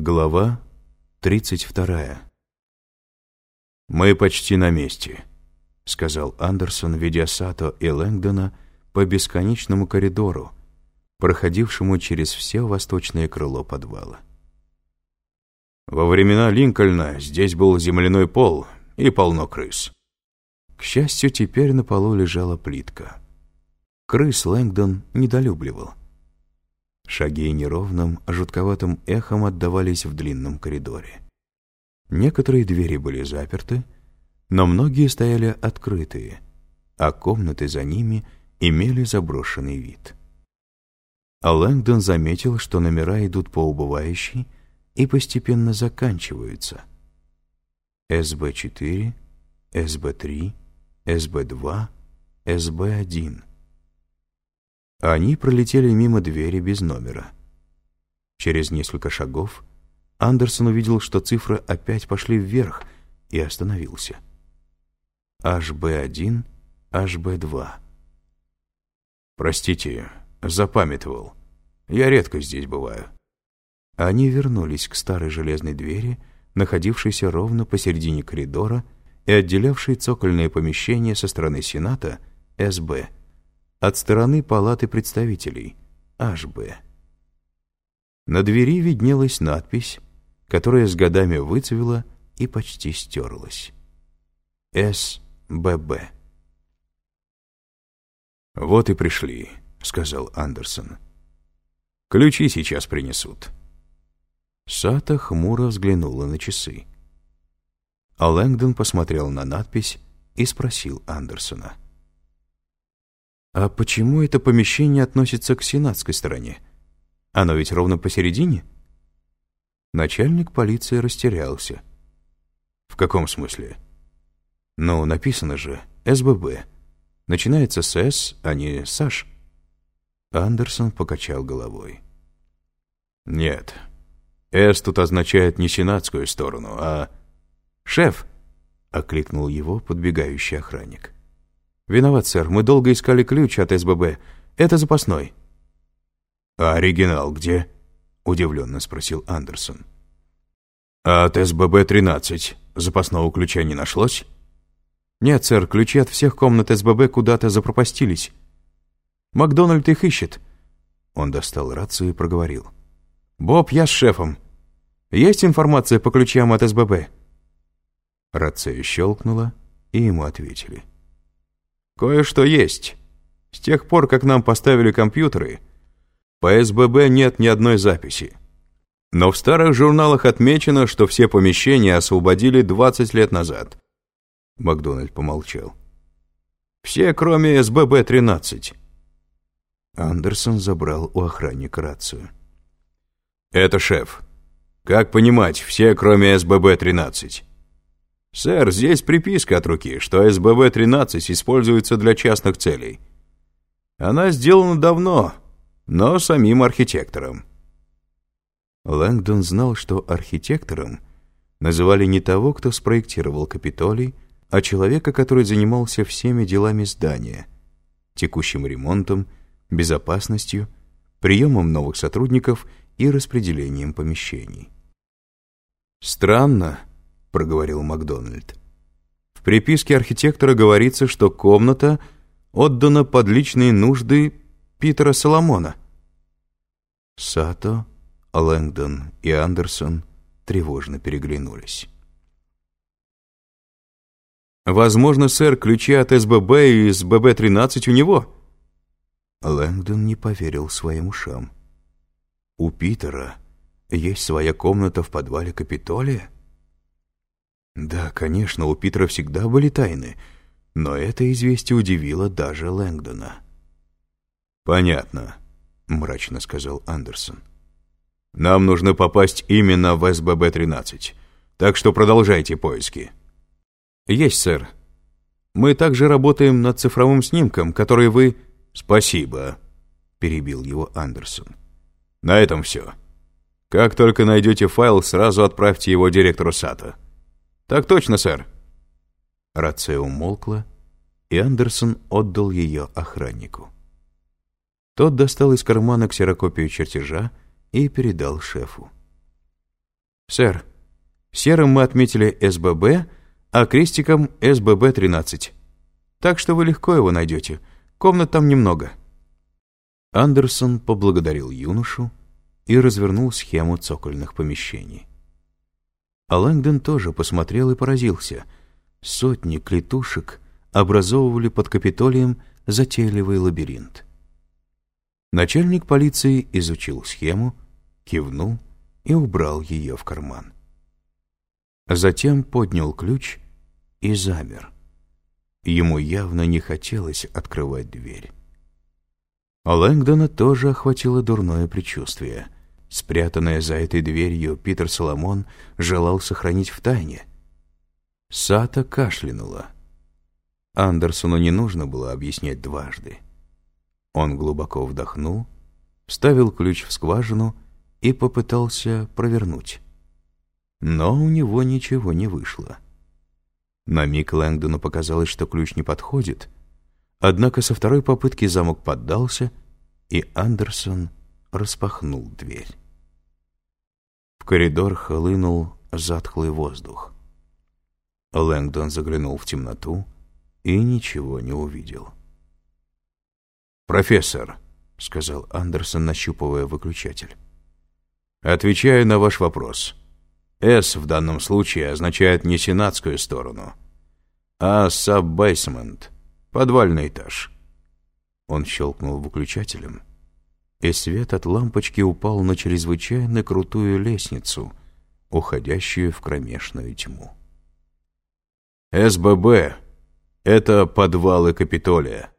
Глава 32 «Мы почти на месте», — сказал Андерсон, ведя Сато и Лэнгдона по бесконечному коридору, проходившему через все восточное крыло подвала. «Во времена Линкольна здесь был земляной пол и полно крыс». К счастью, теперь на полу лежала плитка. Крыс Лэнгдон недолюбливал. Шаги неровным, жутковатым эхом отдавались в длинном коридоре. Некоторые двери были заперты, но многие стояли открытые, а комнаты за ними имели заброшенный вид. А Лэнгдон заметил, что номера идут по убывающей и постепенно заканчиваются. СБ-4, СБ-3, СБ-2, СБ-1. Они пролетели мимо двери без номера. Через несколько шагов Андерсон увидел, что цифры опять пошли вверх, и остановился. HB1, HB2. «Простите, запамятовал. Я редко здесь бываю». Они вернулись к старой железной двери, находившейся ровно посередине коридора и отделявшей цокольное помещение со стороны Сената, СБ, от стороны Палаты представителей, HB. На двери виднелась надпись, которая с годами выцвела и почти стерлась. СББ. «Вот и пришли», — сказал Андерсон. «Ключи сейчас принесут». Сата хмуро взглянула на часы. А Лэнгдон посмотрел на надпись и спросил Андерсона — «А почему это помещение относится к сенатской стороне? Оно ведь ровно посередине?» Начальник полиции растерялся. «В каком смысле?» «Ну, написано же СББ. Начинается с «С», а не «Саш». Андерсон покачал головой. «Нет, «С» тут означает не сенатскую сторону, а «Шеф», — окликнул его подбегающий охранник. «Виноват, сэр. Мы долго искали ключ от СББ. Это запасной». «А оригинал где?» — удивленно спросил Андерсон. «А от СББ-13 запасного ключа не нашлось?» «Нет, сэр, ключи от всех комнат СББ куда-то запропастились. Макдональд их ищет». Он достал рацию и проговорил. «Боб, я с шефом. Есть информация по ключам от СББ?» Рация щелкнула, и ему ответили. Кое-что есть. С тех пор, как нам поставили компьютеры, по СББ нет ни одной записи. Но в старых журналах отмечено, что все помещения освободили 20 лет назад. Макдональд помолчал. Все, кроме СББ-13. Андерсон забрал у охранника рацию. «Это шеф. Как понимать, все, кроме СББ-13?» «Сэр, здесь приписка от руки, что СББ-13 используется для частных целей. Она сделана давно, но самим архитектором». Лэнгдон знал, что архитектором называли не того, кто спроектировал Капитолий, а человека, который занимался всеми делами здания, текущим ремонтом, безопасностью, приемом новых сотрудников и распределением помещений. Странно, — проговорил Макдональд. «В приписке архитектора говорится, что комната отдана под личные нужды Питера Соломона». Сато, Лэнгдон и Андерсон тревожно переглянулись. «Возможно, сэр, ключи от СББ и из ББ-13 у него?» Лэнгдон не поверил своим ушам. «У Питера есть своя комната в подвале Капитолия?» Да, конечно, у Питера всегда были тайны, но это известие удивило даже Лэнгдона. «Понятно», — мрачно сказал Андерсон. «Нам нужно попасть именно в СББ-13, так что продолжайте поиски». «Есть, сэр. Мы также работаем над цифровым снимком, который вы...» «Спасибо», — перебил его Андерсон. «На этом все. Как только найдете файл, сразу отправьте его директору САТа». «Так точно, сэр». Рация умолкла, и Андерсон отдал ее охраннику. Тот достал из кармана ксерокопию чертежа и передал шефу. «Сэр, серым мы отметили СББ, а крестиком СББ-13. Так что вы легко его найдете. Комнат там немного». Андерсон поблагодарил юношу и развернул схему цокольных помещений. А Лэнгдон тоже посмотрел и поразился. Сотни клетушек образовывали под Капитолием затейливый лабиринт. Начальник полиции изучил схему, кивнул и убрал ее в карман. Затем поднял ключ и замер. Ему явно не хотелось открывать дверь. Лэнгдона тоже охватило дурное предчувствие. Спрятанное за этой дверью Питер Соломон желал сохранить в тайне. Сата кашлянула. Андерсону не нужно было объяснять дважды. Он глубоко вдохнул, вставил ключ в скважину и попытался провернуть. Но у него ничего не вышло. На миг Лэнгдону показалось, что ключ не подходит, Однако со второй попытки замок поддался, и Андерсон распахнул дверь. В коридор хлынул затхлый воздух. Лэнгдон заглянул в темноту и ничего не увидел. «Профессор», — сказал Андерсон, нащупывая выключатель, — «отвечаю на ваш вопрос. «С» в данном случае означает не сенатскую сторону, а «саббейсмент», Подвальный этаж». Он щелкнул выключателем, и свет от лампочки упал на чрезвычайно крутую лестницу, уходящую в кромешную тьму. «СББ — это подвалы Капитолия»,